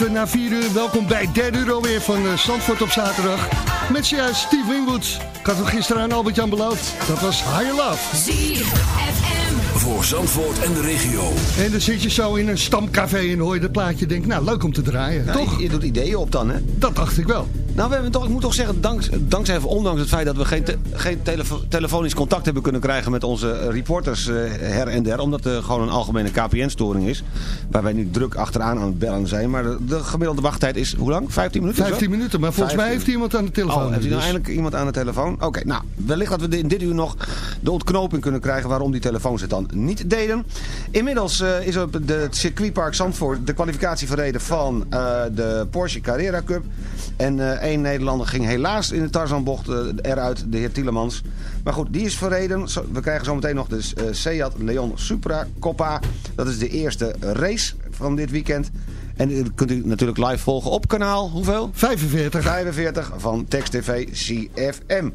Even na 4 uur, welkom bij derde uur alweer van uh, Zandvoort op zaterdag. Met zojuist Steve Wingwood. Ik had het gisteren aan Albert-Jan beloofd. Dat was Higher Love. ZFM. Voor Zandvoort en de regio. En dan zit je zo in een stamcafé en hoor je dat plaatje. Denk, nou, leuk om te draaien. Nou, toch? Je, je doet ideeën op dan, hè? Dat dacht ik wel. Nou, we hebben toch, ik moet toch zeggen, danks, dankzij of ondanks het feit dat we geen, te- geen telefo- telefonisch contact hebben kunnen krijgen met onze eh, reporters eh, her en der, omdat er gewoon een algemene KPN-storing is, waar wij nu druk achteraan aan het bellen zijn. Maar de, de gemiddelde wachttijd is, hoe lang? 15 minuten? of zo? 15 minuten, maar volgens mij 15. heeft iemand aan de telefoon. Oh, heeft nou dus- eindelijk iemand aan de telefoon? Oké, nou, wellicht dat we in dit uur nog de ontknoping kunnen krijgen waarom die telefoons het dan niet deden. Inmiddels eh, is op de, het circuitpark Zandvoort de kwalificatie verreden van de Porsche Carrera Cup. En eh, één Nederlander ging helaas in de Tarzanbocht eh, eruit, de heer Tielemans. Maar goed, die is verreden. We krijgen zometeen nog de eh, Seat Leon Supra Coppa. Dat is de eerste race van dit weekend. En dat kunt u natuurlijk live volgen op kanaal, hoeveel? 45. 45 van Text TV CFM.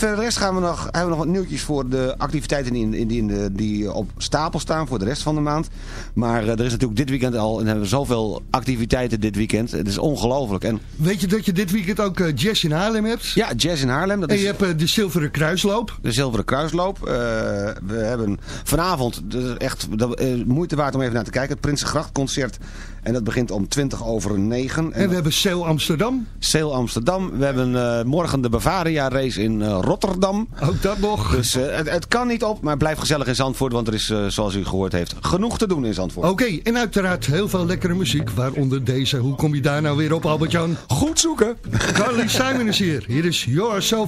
Verder de rest gaan we nog, hebben we nog wat nieuwtjes voor de activiteiten die, in, die, in de, die op stapel staan voor de rest van de maand. Maar eh, er is natuurlijk dit weekend al en hebben we zoveel activiteiten dit weekend. Het is ongelooflijk. En Weet je dat je dit weekend ook eh, Jazz in Haarlem hebt? ja, Jazz in Haarlem. Dat En is je hebt eh, de Zilveren Kruisloop. de Zilveren Kruisloop. We hebben vanavond, echt dat, moeite waard om even naar te kijken, het Prinsengrachtconcert. En dat begint om 20 over 9. En we hebben Sail Amsterdam. Sail Amsterdam. We hebben eh, morgen de Bavaria race in eh, Rotterdam. Ook dat nog. Dus eh, het, het kan niet op, maar blijf gezellig in Zandvoort. Want er is, zoals u gehoord heeft, genoeg te doen in Zandvoort. Oké, en uiteraard heel veel lekkere muziek. Waaronder deze. Hoe kom je daar nou weer op, Albert-Jan? Goed zoeken. Carly Simon is hier. Hier is You're So.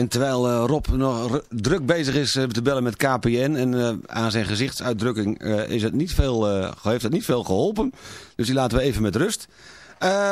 En terwijl eh, Rob nog druk bezig is eh, te bellen met KPN... en eh, aan zijn gezichtsuitdrukking is het niet veel, heeft het niet veel geholpen. Dus die laten we even met rust.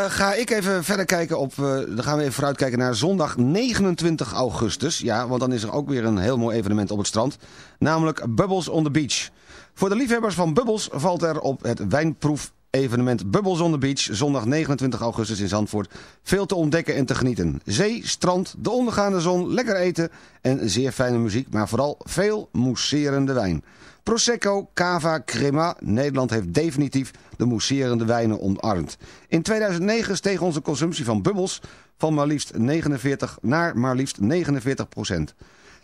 Ga ik even verder kijken op... dan gaan we even vooruitkijken naar zondag 29 augustus. Ja, want dan is er ook weer een heel mooi evenement op het strand. Namelijk Bubbles on the Beach. Voor de liefhebbers van Bubbles valt er op het wijnproef evenement Bubbles on the Beach, zondag 29 augustus in Zandvoort. Veel te ontdekken en te genieten. Zee, strand, de ondergaande zon, lekker eten en zeer fijne muziek, maar vooral veel mousserende wijn. Prosecco, Cava, Crema. Nederland heeft definitief de mousserende wijnen omarmd. In 2009 steeg onze consumptie van bubbels van maar liefst 49 naar maar liefst 49 procent.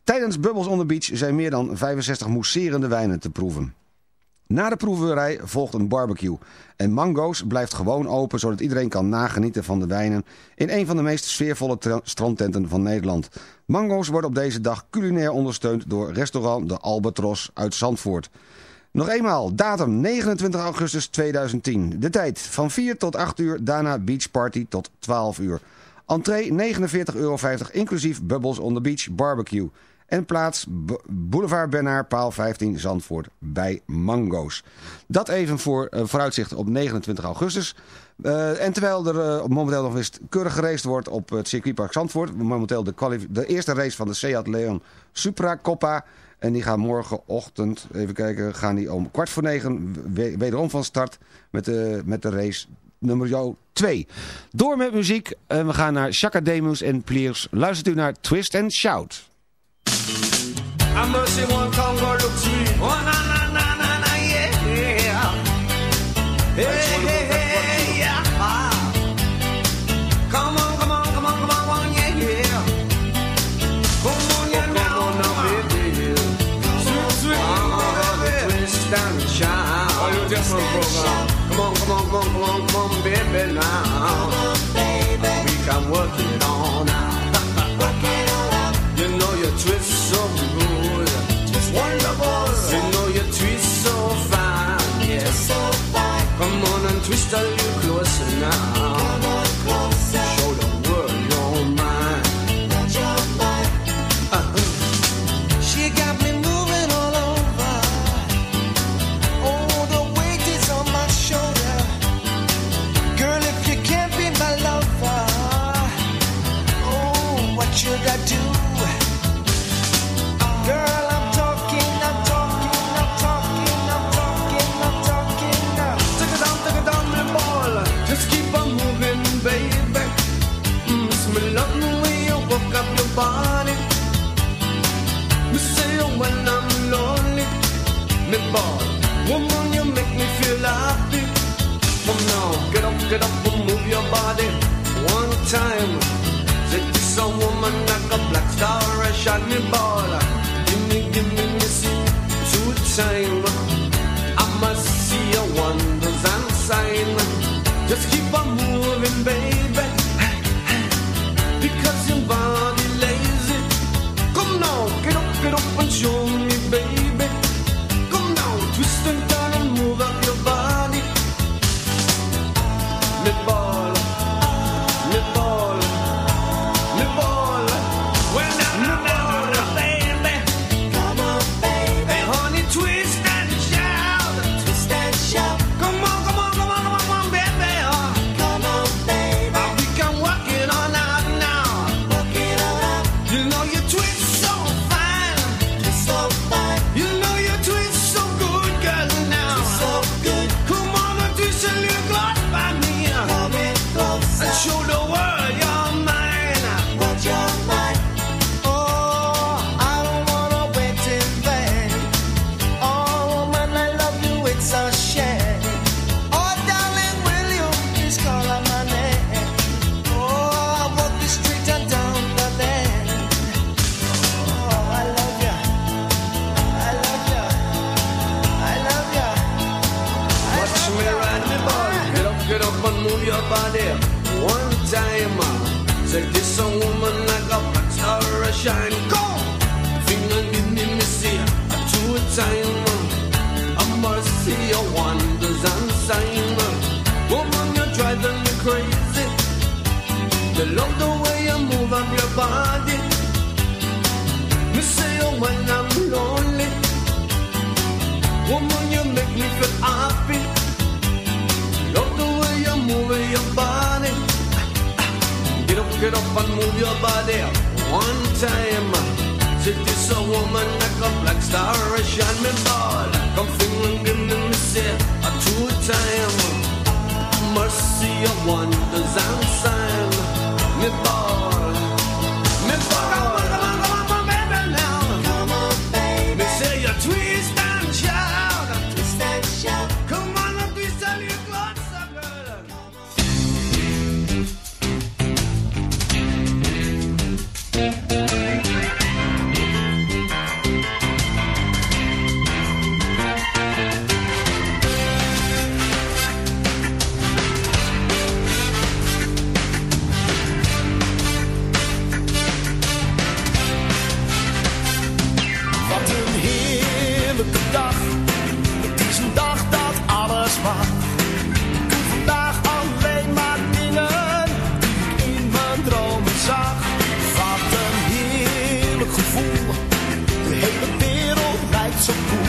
Tijdens Bubbles on the Beach zijn meer dan 65 mousserende wijnen te proeven. Na de proeverij volgt een barbecue. En Mango's blijft gewoon open zodat iedereen kan nagenieten van de wijnen in een van de meest sfeervolle tra- strandtenten van Nederland. Mango's worden op deze dag culinair ondersteund door restaurant De Albatros uit Zandvoort. Nog eenmaal, datum 29 augustus 2010. De tijd van 4 tot 8 uur, daarna beach party tot 12 uur. Entree 49,50 euro inclusief Bubbles on the Beach barbecue. En plaats Boulevard Bernard, paal 15 Zandvoort bij Mango's. Dat even voor uh, vooruitzicht op 29 augustus. Uh, en terwijl er uh, momenteel nog eens keurig geraced wordt op het circuitpark Zandvoort. Momenteel de, de eerste race van de Seat Leon Supra Coppa. En die gaan morgenochtend, even kijken, gaan die om kwart voor negen we- wederom van start met de, met de race nummer 2. Door met muziek. En we gaan naar Chaka Demus en Pliers. Luistert u naar Twist and Shout. I must say one Congo look to me. Oh, are you closer now? Wereld lijkt zo cool.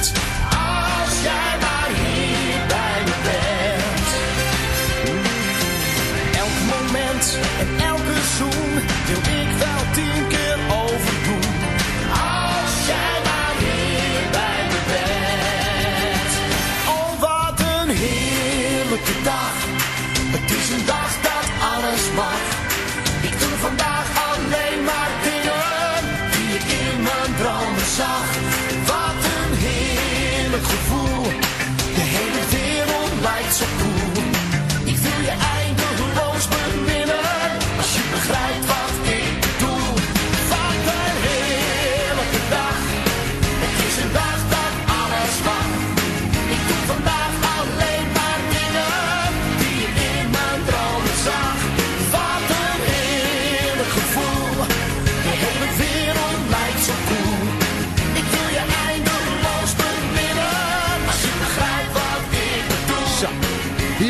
Productions.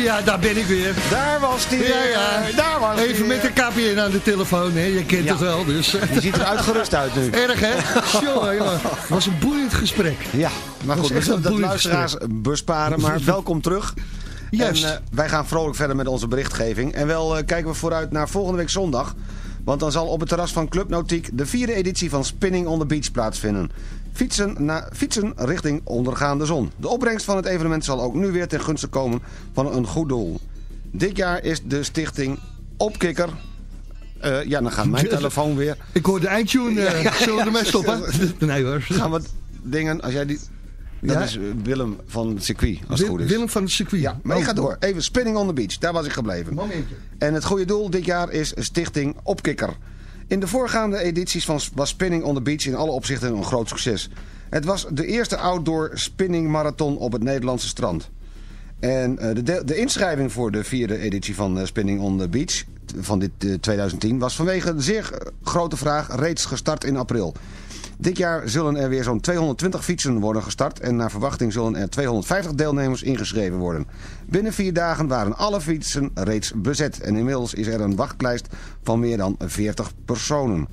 Ja, daar ben ik weer. Daar was die. Ja, ja. weer. Daar was die Even met de weer. KPN aan de telefoon, hè. Je kent Ja. het wel, dus... Die ziet er uitgerust uit nu. Erg, hè? Jongen, jongen. Het was een boeiend gesprek. Ja, maar goed, we zullen dat luisteraars besparen, maar welkom terug. Juist. En eh, wij gaan vrolijk verder met onze berichtgeving. En wel eh, kijken we vooruit naar volgende week zondag. Want dan zal op het terras van Club Nautiek de vierde editie van Spinning on the Beach plaatsvinden. Fietsen, na, fietsen richting ondergaande zon. De opbrengst van het evenement zal ook nu weer ten gunste komen van een goed doel. Dit jaar is de stichting Opkikker... Eh, ja, dan gaat mijn telefoon weer. Ik hoor de eindtune. eh, Ja, ja, Zullen we ermee stoppen? Nee hoor. Gaan we dingen, als jij die... Dat Ja? is eh, Willem van het circuit, als het goed is. Willem van het circuit. Ja, maar ik Oh, ga door. Even Spinning on the Beach, daar was ik gebleven. Momentje. En het goede doel dit jaar is Stichting Opkikker. In de voorgaande edities van, was Spinning on the Beach in alle opzichten een groot succes. Het was de eerste outdoor spinning marathon op het Nederlandse strand. En eh, de, de, de inschrijving voor de vierde editie van eh, Spinning on the Beach van dit eh, 2010 was vanwege de zeer eh, grote vraag reeds gestart in april. Dit jaar zullen er weer zo'n 220 fietsen worden gestart en naar verwachting zullen er 250 deelnemers ingeschreven worden. Binnen vier dagen waren alle fietsen reeds bezet en inmiddels is er een wachtlijst van meer dan 40 personen.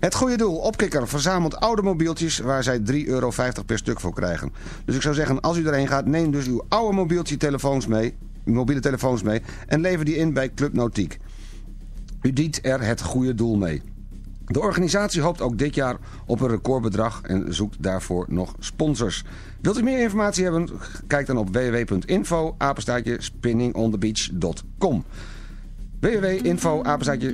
Het goede doel, Opkikker, verzamelt oude mobieltjes waar zij 3,50 euro per stuk voor krijgen. Dus ik zou zeggen, als u erheen gaat, neem dus uw oude mobieltje telefoons mee, mobiele telefoons mee en lever die in bij Club Nautiek. U dient er het goede doel mee. De organisatie hoopt ook dit jaar op een recordbedrag en zoekt daarvoor nog sponsors. Wilt u meer informatie hebben? Kijk dan op www.info spinningonthebeach.com www.info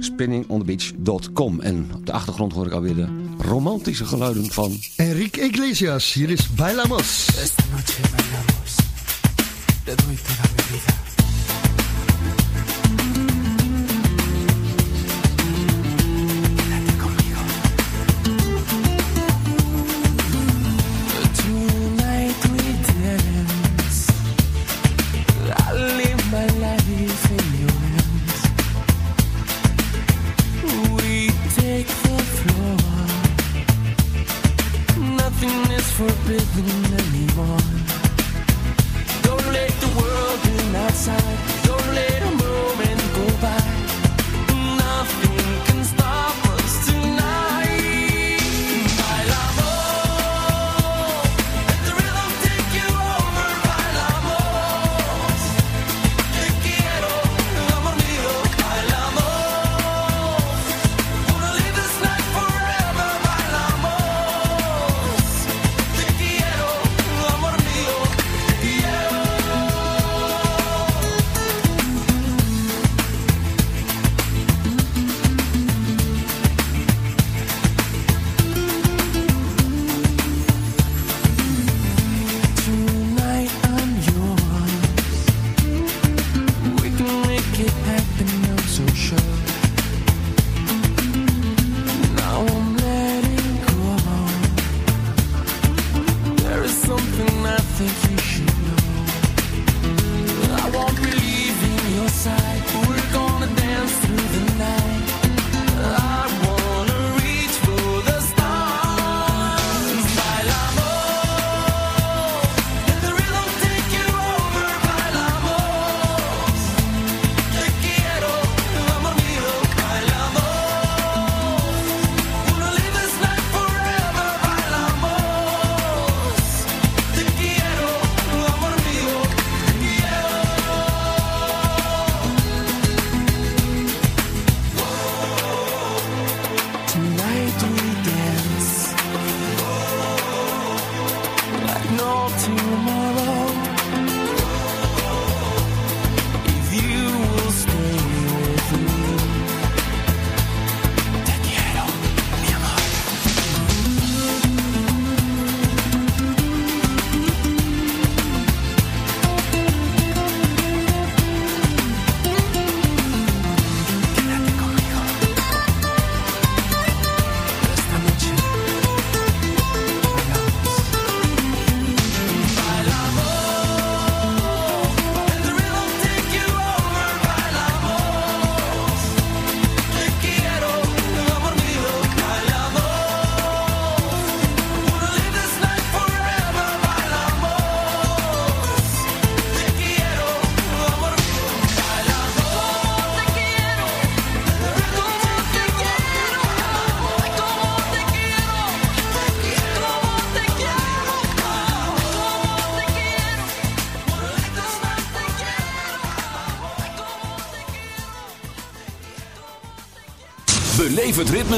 spinningonthebeach.com En op de achtergrond hoor ik alweer de romantische geluiden van... Enrique Iglesias, hier is Bailamos. Esta noche bailamos, te doy toda mi vida.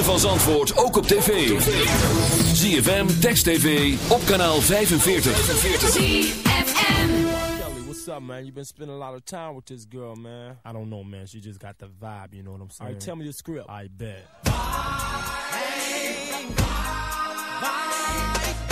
van Zandvoort ook op tv. ZFM, Text TV, op kanaal 45. ZFM. Kelly, what's up, man? You've been spending a lot of time with this girl, man. I don't know, man. She just got the vibe, you know what I'm saying? All right, tell me the script. I bet. Bye, bye, bye.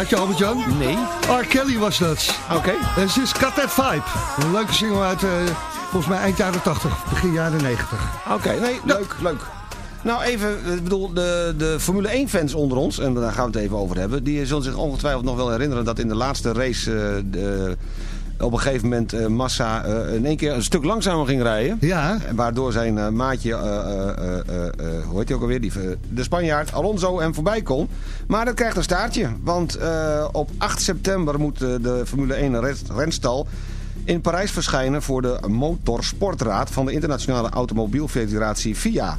plaatje, Albert-Jan? Nee. R. Kelly was dat. Oké. Eh, okay. Het is kathet Vibe. Een leuke single uit, eh, volgens mij, eind jaren 80, begin jaren 90. Oké, nee, nou, leuk, leuk. Nou, even, eh, ik bedoel, de, de Formule 1-fans onder ons, en daar gaan we het even over hebben... die zullen zich ongetwijfeld nog wel herinneren dat in de laatste race... Op een gegeven moment Massa in één keer een stuk langzamer ging rijden. Ja. Waardoor zijn maatje, hoe heet hij ook alweer, die, de Spanjaard Alonso hem voorbij kon. Maar dat krijgt een staartje. Want eh, op 8 september moet eh, de Formule 1 renstal in Parijs verschijnen voor de Motorsportraad van de Internationale Automobielfederatie FIA.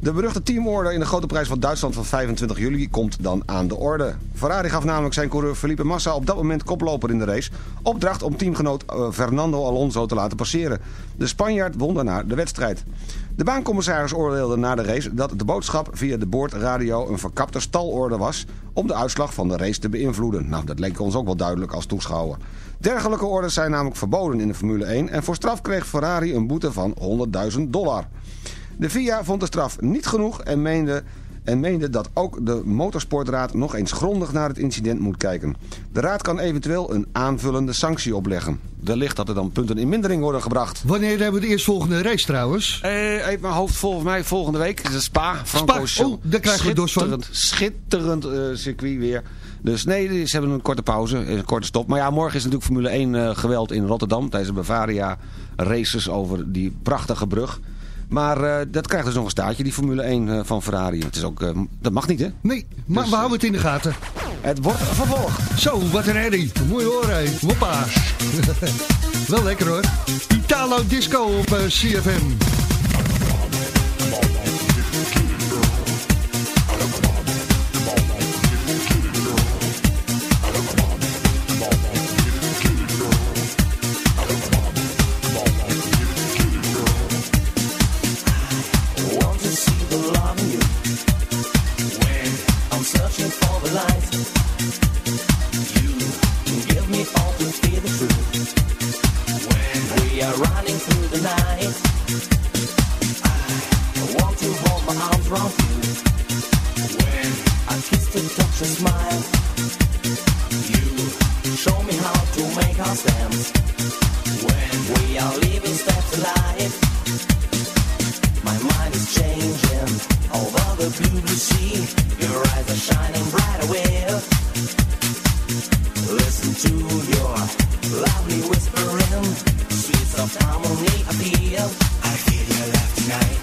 De beruchte teamorde in de grote prijs van Duitsland van 25 juli komt dan aan de orde. Ferrari gaf namelijk zijn coureur Felipe Massa op dat moment koploper in de race. Opdracht om teamgenoot eh, Fernando Alonso te laten passeren. De Spanjaard won daarna de wedstrijd. De baancommissaris oordeelde na de race dat de boodschap via de boordradio een verkapte stalorde was om de uitslag van de race te beïnvloeden. Nou, dat leek ons ook wel duidelijk als toeschouwer. Dergelijke orders zijn namelijk verboden in de Formule 1 en voor straf kreeg Ferrari een boete van 100.000 dollar. De FIA vond de straf niet genoeg en meende, en meende dat ook de motorsportraad nog eens grondig naar het incident moet kijken. De raad kan eventueel een aanvullende sanctie opleggen. Wellicht dat er dan punten in mindering worden gebracht. Wanneer hebben we de eerstvolgende race trouwens? Eh, even mijn hoofd volgens mij volgende week. is het Spa. Franco Spa. Oh, daar krijgen we dorst van. Schitterend, schitterend eh, circuit weer. Dus nee, ze hebben een korte pauze, een korte stop. Maar ja, morgen is natuurlijk Formule 1 eh, geweld in Rotterdam. Tijdens de Bavaria races over die prachtige brug. Maar eh, dat krijgt dus nog een staartje, die Formule 1 eh, van Ferrari. Het is ook, eh, dat mag niet, hè? Nee, maar Dus, we houden het in de gaten. Het wordt vervolgd. Zo, wat een herrie. Mooi hoor, hé. Hoppa. Wel lekker hoor. Italo Disco op CFM. Running through the night. I want to hold my arms around you when I kiss and touch and smile. You show me how to make our stand when we are living steps alive. My mind is changing over the blue blue sea. Your eyes are shining bright away. Listen to your lovely whispering, sweet soft harmony appeal. I feel your love tonight.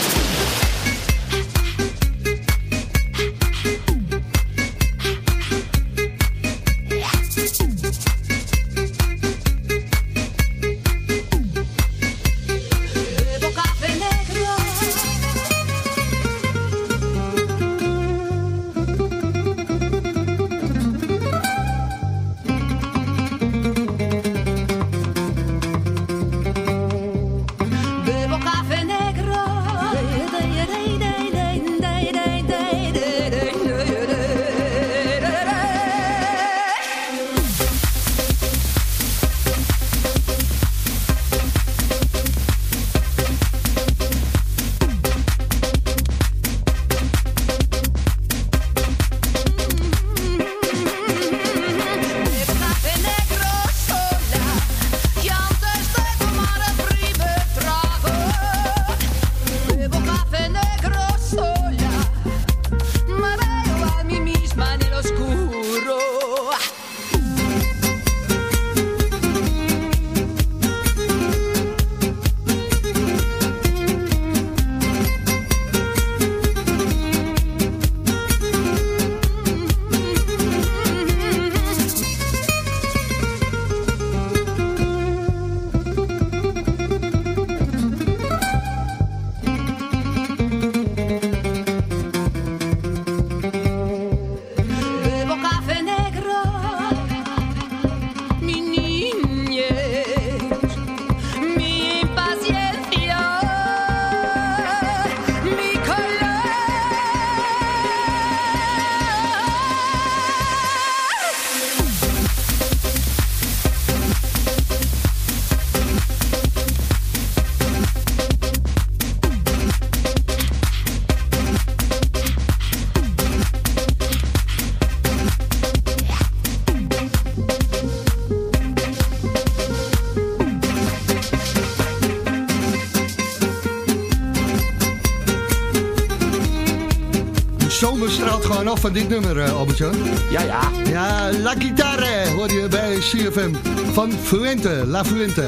Gewoon af van dit nummer, eh, Albert-Jan. Ja, ja. Ja, La Guitare hoor je bij CFM van Fuente, La Fuente.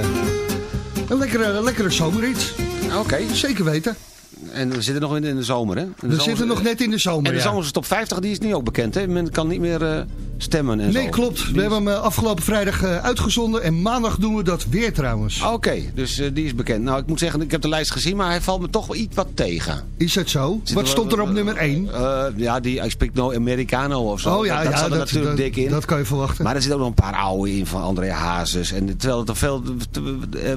Een lekkere, lekkere zomerrit. Oké. Zeker weten. En we zitten nog in, de zomer, hè? De We zomer- zitten nog net in de zomer, En de ja. zomerse top 50, die is nu ook bekend, hè? Men kan niet meer eh, stemmen en Nee, zo. klopt. We hebben hem eh, afgelopen vrijdag eh, uitgezonden en maandag doen we dat weer trouwens. Oké, dus eh, die is bekend. Nou, ik moet zeggen, ik heb de lijst gezien, maar hij valt me toch wel iets wat tegen. Is het zo? Zit Wat er stond er op nummer 1? Eh, ja, die I Speak No Americano of zo. Oh ja, dat, dat ja, zat er dat- natuurlijk dat- dik in. dat kan je verwachten. Maar er zitten ook nog een paar oude in van André Hazes. En terwijl het er veel,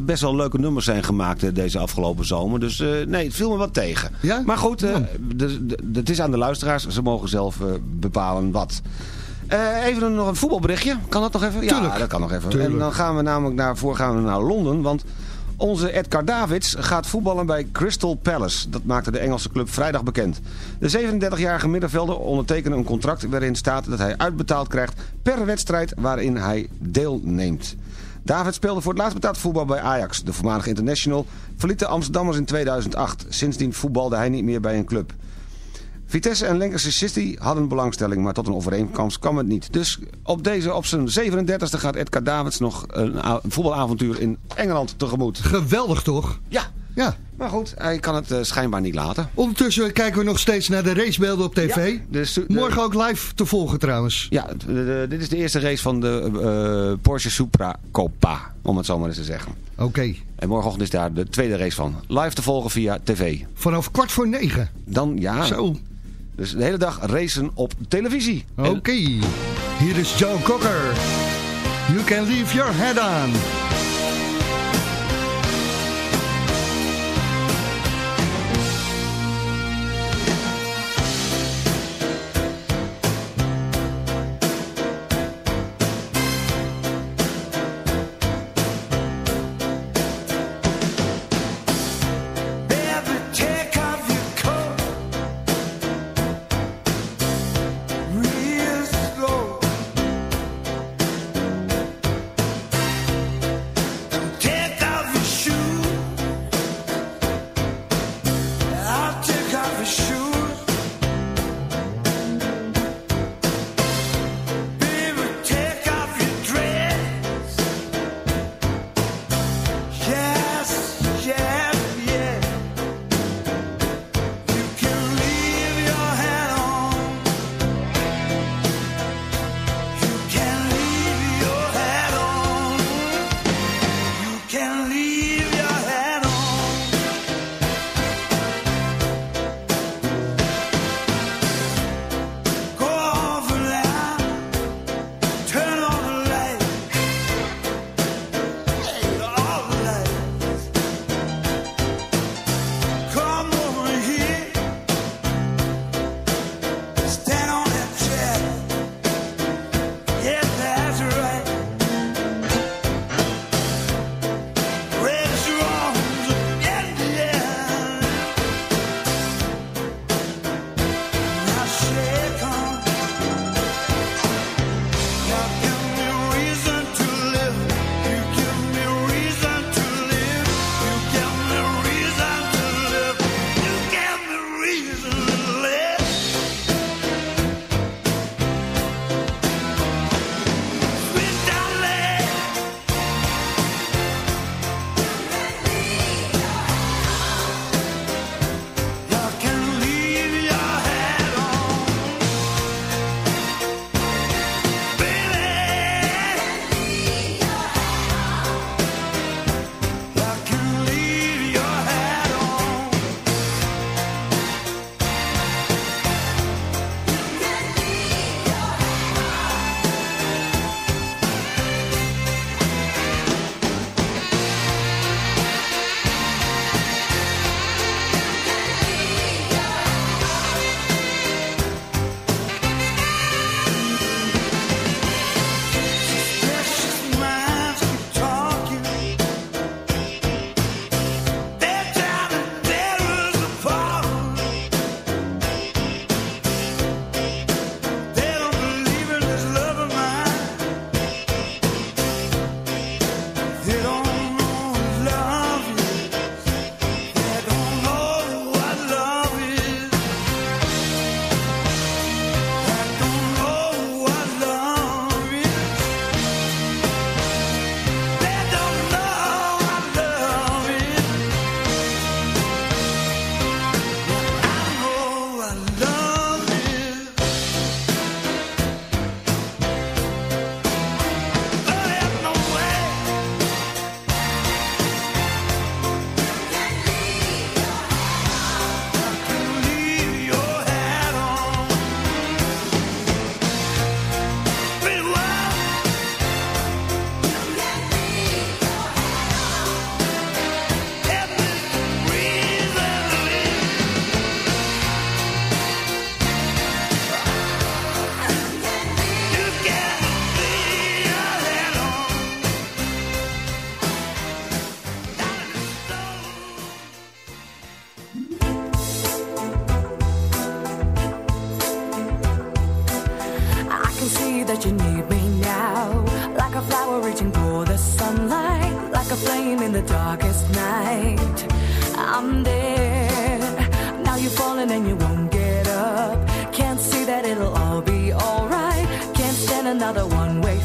best wel leuke nummers zijn gemaakt deze afgelopen zomer. Dus nee, het viel me wat tegen. Ja? Maar goed, de- het is aan de luisteraars. Ze mogen zelf bepalen wat. Eh, even nog een voetbalberichtje. Kan dat nog even? Ja, Tuurlijk. dat kan nog even. Tuurlijk. En dan gaan we namelijk daarvoor gaan we naar Londen. Want onze Edgar Davids gaat voetballen bij Crystal Palace. Dat maakte de Engelse club vrijdag bekend. De 37-jarige middenvelder ondertekende een contract waarin staat dat hij uitbetaald krijgt per wedstrijd waarin hij deelneemt. David speelde voor het laatst betaald voetbal bij Ajax. De voormalige international verliet de Amsterdammers in 2008. Sindsdien voetbalde hij niet meer bij een club. Vitesse en Lancashire City hadden belangstelling, maar tot een overeenkomst kwam het niet. Dus op, deze, op zijn 37e gaat Edgar Davids nog een, voetbalavontuur in Engeland tegemoet. Geweldig toch? Ja, Ja. maar goed, hij kan het eh, schijnbaar niet laten. Ondertussen kijken we nog steeds naar de racebeelden op tv. Ja, dus de- Morgen ook live te volgen trouwens. Ja, de- dit is de eerste race van de eh, Porsche Supra Copa, om het zo maar eens te zeggen. Oké. En morgenochtend is daar de tweede race van. Live te volgen via tv. Vanaf kwart voor negen. Dan ja. Zo. Dus de hele dag racen op televisie. Oké. Hier is Joe Cocker. You can leave your head on. Won't get up. Can't see that it'll all be alright. Can't stand another one way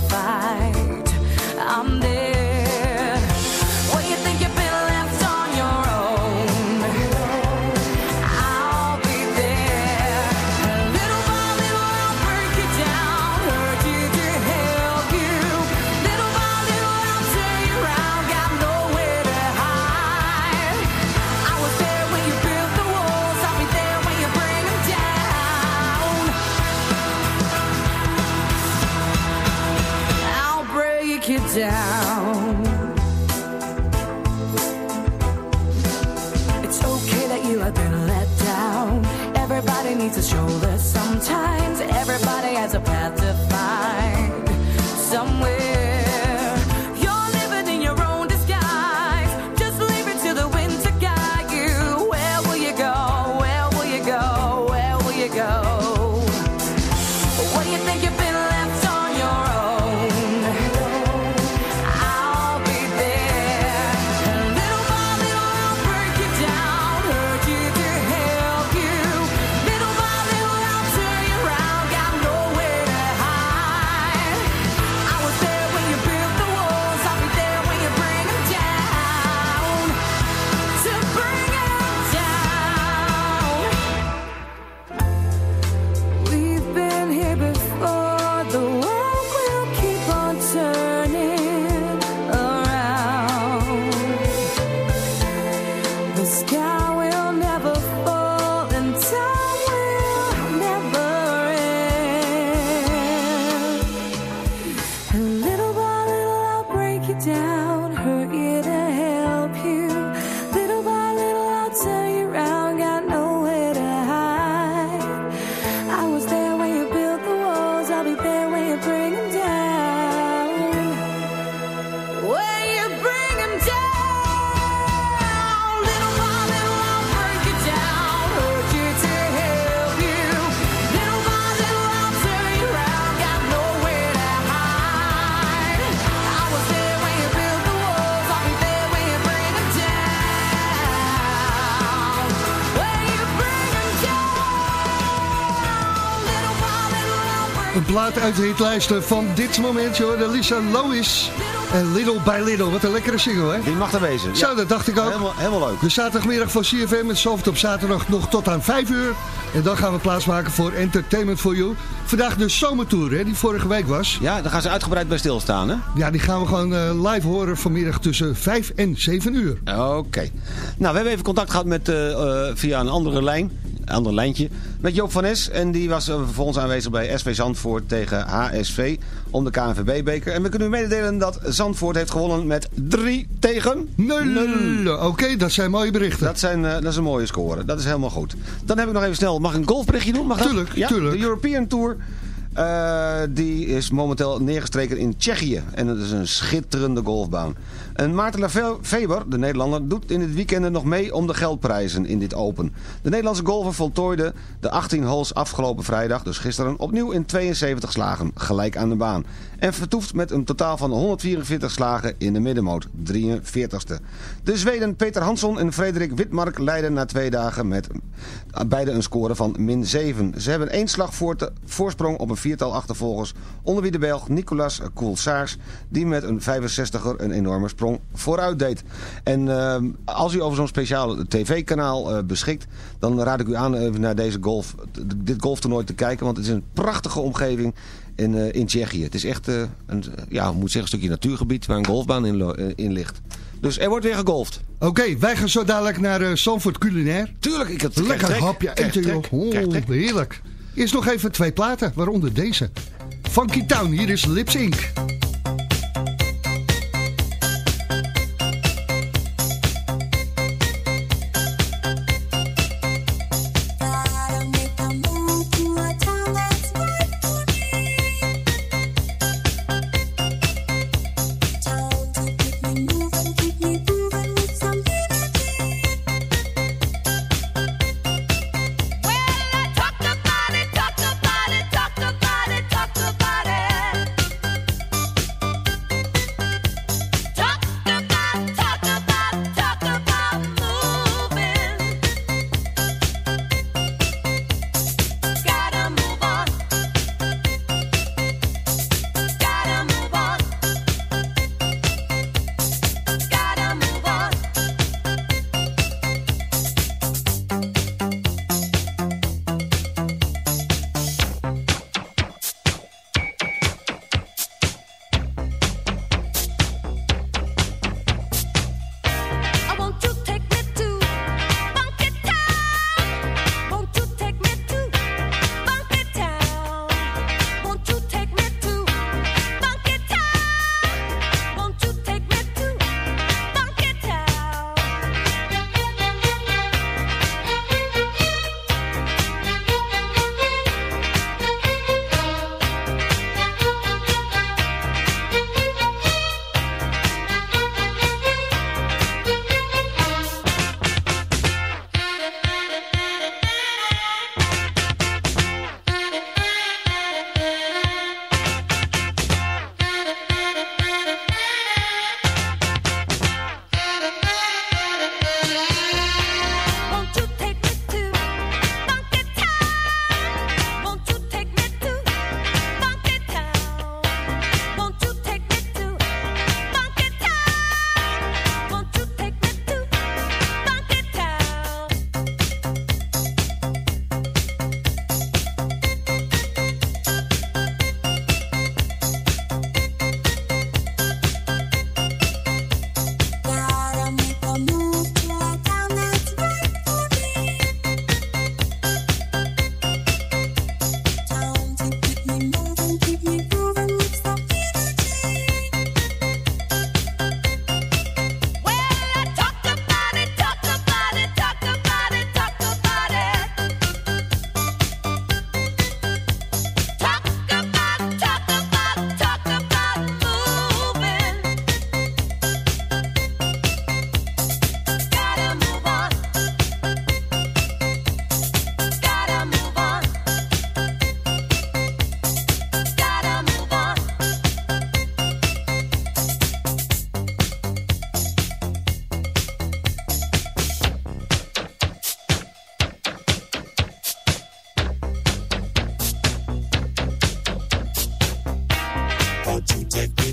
down her ear. Plaat uit de hitlijsten van dit moment, joh. De Lisa Lois. En Little by Little. Wat een lekkere single, hè? Die mag er wezen. Zo, dat dacht ik ook. Helemaal, helemaal leuk. De zaterdagmiddag van CFM met Zalvert op zaterdag nog tot aan 5 uur. En dan gaan we plaatsmaken voor Entertainment for You. Vandaag de zomertour, hè, die vorige week was. Ja, daar gaan ze uitgebreid bij stilstaan, hè? Ja, die gaan we gewoon eh, live horen vanmiddag tussen 5 en 7 uur. Oké. Nou, we hebben even contact gehad met, eh, eh, via een andere lijn, ander lijntje, met Joop van Es. En die was voor ons aanwezig bij SV Zandvoort tegen HSV om de KNVB-beker. En we kunnen u mededelen dat Zandvoort heeft gewonnen met 3 tegen 0. Oké, dat zijn mooie berichten. Dat, zijn, eh, dat is een mooie score. Dat is helemaal goed. Dan heb ik nog even snel, mag ik een golfberichtje doen? Mag dat? Tuurlijk, ja? tuurlijk. De European Tour. eh, die is momenteel neergestreken in Tsjechië. En het is een schitterende golfbaan. En Maarten Lefeber, de Nederlander, doet in het weekend nog mee om de geldprijzen in dit Open. De Nederlandse golfer voltooide de 18 holes afgelopen vrijdag, dus gisteren, opnieuw in 72 slagen, gelijk aan de baan. En vertoeft met een totaal van 144 slagen in de middenmoot, 43ste. De Zweden Peter Hansson en Frederik Witmark leiden na twee dagen met beide een score van min 7. Ze hebben één slag voor voorsprong op een viertal achtervolgers, onder wie de Belg Nicolas Koulsaars, die met een 65er een enorme sprong vooruit deed. En ehm, als u over zo'n speciaal tv-kanaal eh, beschikt, dan raad ik u aan even naar deze golf, dit golftoernooi te kijken, want het is een prachtige omgeving in, eh, in Tsjechië. Het is echt eh, een, ja, moet zeggen, een stukje natuurgebied waar een golfbaan in, in ligt. Dus er wordt weer gegolfd. Oké, wij gaan zo dadelijk naar eh Zandvoort Culinair. Tuurlijk, ik had Lekker trek, hapje eten, joh. Oh, heerlijk. Eerst nog even twee platen, waaronder deze. Funky Town, hier is Lips Inc.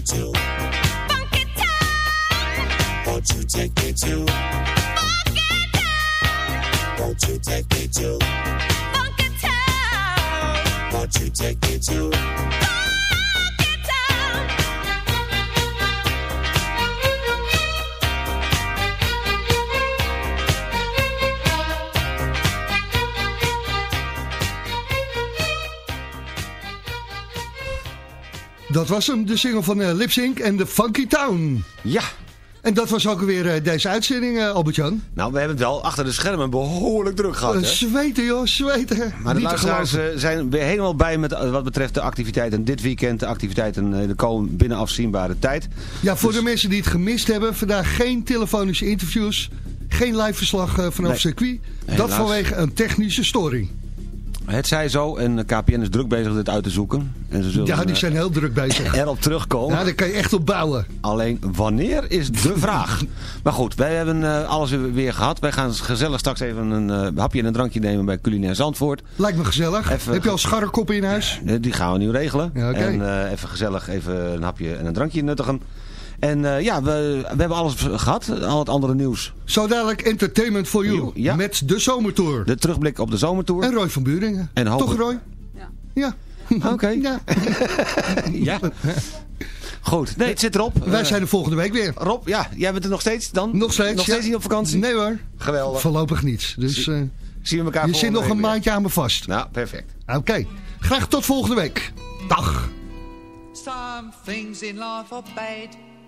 Funky town. Won't you take me to? Funky town. Won't you take me to? Funky town. Won't you take me to? Dat was hem, de single van uh, Lipsync en de Funky Town. Ja. En dat was ook weer eh, deze uitzending, uh, Albert-Jan. Nou, we hebben het wel achter de schermen behoorlijk druk gehad, Uh, hè? zweten, joh, zweten. Maar de luisteraars eh, zijn weer helemaal bij met eh, wat betreft de activiteiten dit weekend. De activiteiten eh, de komen binnen afzienbare tijd. Ja, voor Dus- de mensen die het gemist hebben, vandaag geen telefonische interviews. Geen live verslag eh, vanaf Nee. circuit. Dat Helaas. vanwege een technische storing. Het zij zo en KPN is druk bezig dit uit te zoeken. En ze zullen Ja, die eh, zijn heel druk bezig. erop terugkomen. Ja, daar kan je echt op bouwen. Alleen wanneer is de vraag. maar goed, wij hebben eh, alles weer- gehad. Wij gaan gezellig straks even een eh, hapje en een drankje nemen bij Culinair Zandvoort. Lijkt me gezellig. Even- Heb je al scharrekoppen in huis? Eh, Die gaan we nu regelen. Ja. En eh, even gezellig even een hapje en een drankje nuttigen. En eh, ja, we, we hebben alles gehad. Al het andere nieuws. Zo dadelijk Entertainment for You. Ja. Met de zomertour. De terugblik op de zomertour. En Roy van Buringen. En Toch Roy? Ja. Oké. Ja. Ja. Goed, nee, het zit erop. Wij zijn er volgende week weer. Rob, ja, jij bent er nog steeds dan? Nog steeds. Nog steeds ja. niet op vakantie? Nee hoor. Geweldig. Voorlopig niet. Dus eh, Zien we elkaar je zit nog een weer. maandje aan me vast. Nou, perfect. Oké. Graag tot volgende week. Dag. Some things in life are bad.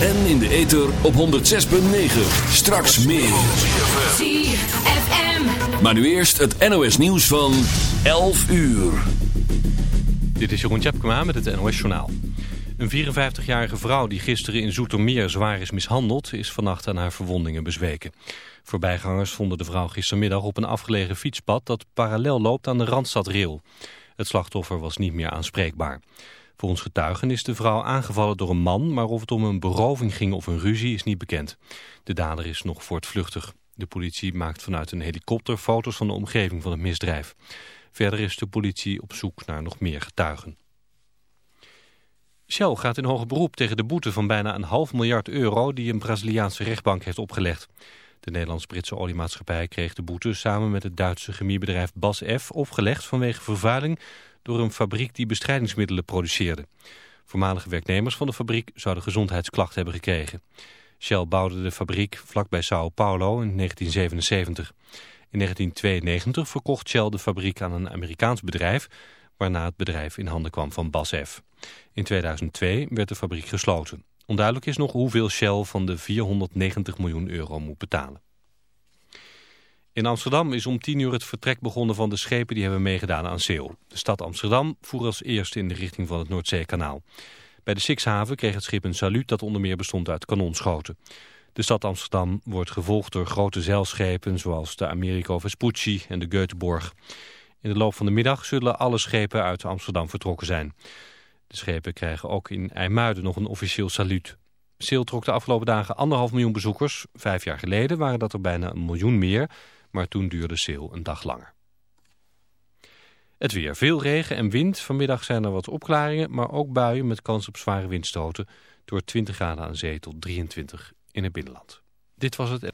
En in de ether op 106.9. Straks meer. ZFM. Maar nu eerst het NOS nieuws van 11 uur. Dit is Jeroen Tjepkema met het NOS Journaal. Een 54-jarige vrouw die gisteren in Zoetermeer zwaar is mishandeld... is vannacht aan haar verwondingen bezweken. Voorbijgangers vonden de vrouw gistermiddag op een afgelegen fietspad... dat parallel loopt aan de Randstadrail. Het slachtoffer was niet meer aanspreekbaar. Volgens getuigen is de vrouw aangevallen door een man... maar of het om een beroving ging of een ruzie is niet bekend. De dader is nog voortvluchtig. De politie maakt vanuit een helikopter foto's van de omgeving van het misdrijf. Verder is de politie op zoek naar nog meer getuigen. Shell gaat in hoger beroep tegen de boete van bijna een half miljard euro die een Braziliaanse rechtbank heeft opgelegd. De Nederlands-Britse oliemaatschappij kreeg de boete samen met het Duitse chemiebedrijf BASF opgelegd vanwege vervuiling door een fabriek die bestrijdingsmiddelen produceerde. Voormalige werknemers van de fabriek zouden gezondheidsklachten hebben gekregen. Shell bouwde de fabriek vlakbij Sao Paulo in 1977. In 1992 verkocht Shell de fabriek aan een Amerikaans bedrijf, waarna het bedrijf in handen kwam van BASF. In 2002 werd de fabriek gesloten. Onduidelijk is nog hoeveel Shell van de 490 miljoen euro moet betalen. In Amsterdam is om 10 uur het vertrek begonnen van de schepen die hebben meegedaan aan Zeeuw. De stad Amsterdam voer als eerste in de richting van het Noordzeekanaal. Bij de Sixhaven kreeg het schip een saluut dat onder meer bestond uit kanonschoten. De stad Amsterdam wordt gevolgd door grote zeilschepen zoals de Americo Vespucci en de Göteborg. In de loop van de middag zullen alle schepen uit Amsterdam vertrokken zijn. De schepen krijgen ook in IJmuiden nog een officieel saluut. Seel trok de afgelopen dagen anderhalf miljoen bezoekers. Vijf jaar geleden waren dat er bijna een miljoen meer, maar toen duurde Seel een dag langer. Het weer. Veel regen en wind. Vanmiddag zijn er wat opklaringen, maar ook buien met kans op zware windstoten. Door 20 graden aan zee tot 23 in het binnenland. Dit was het.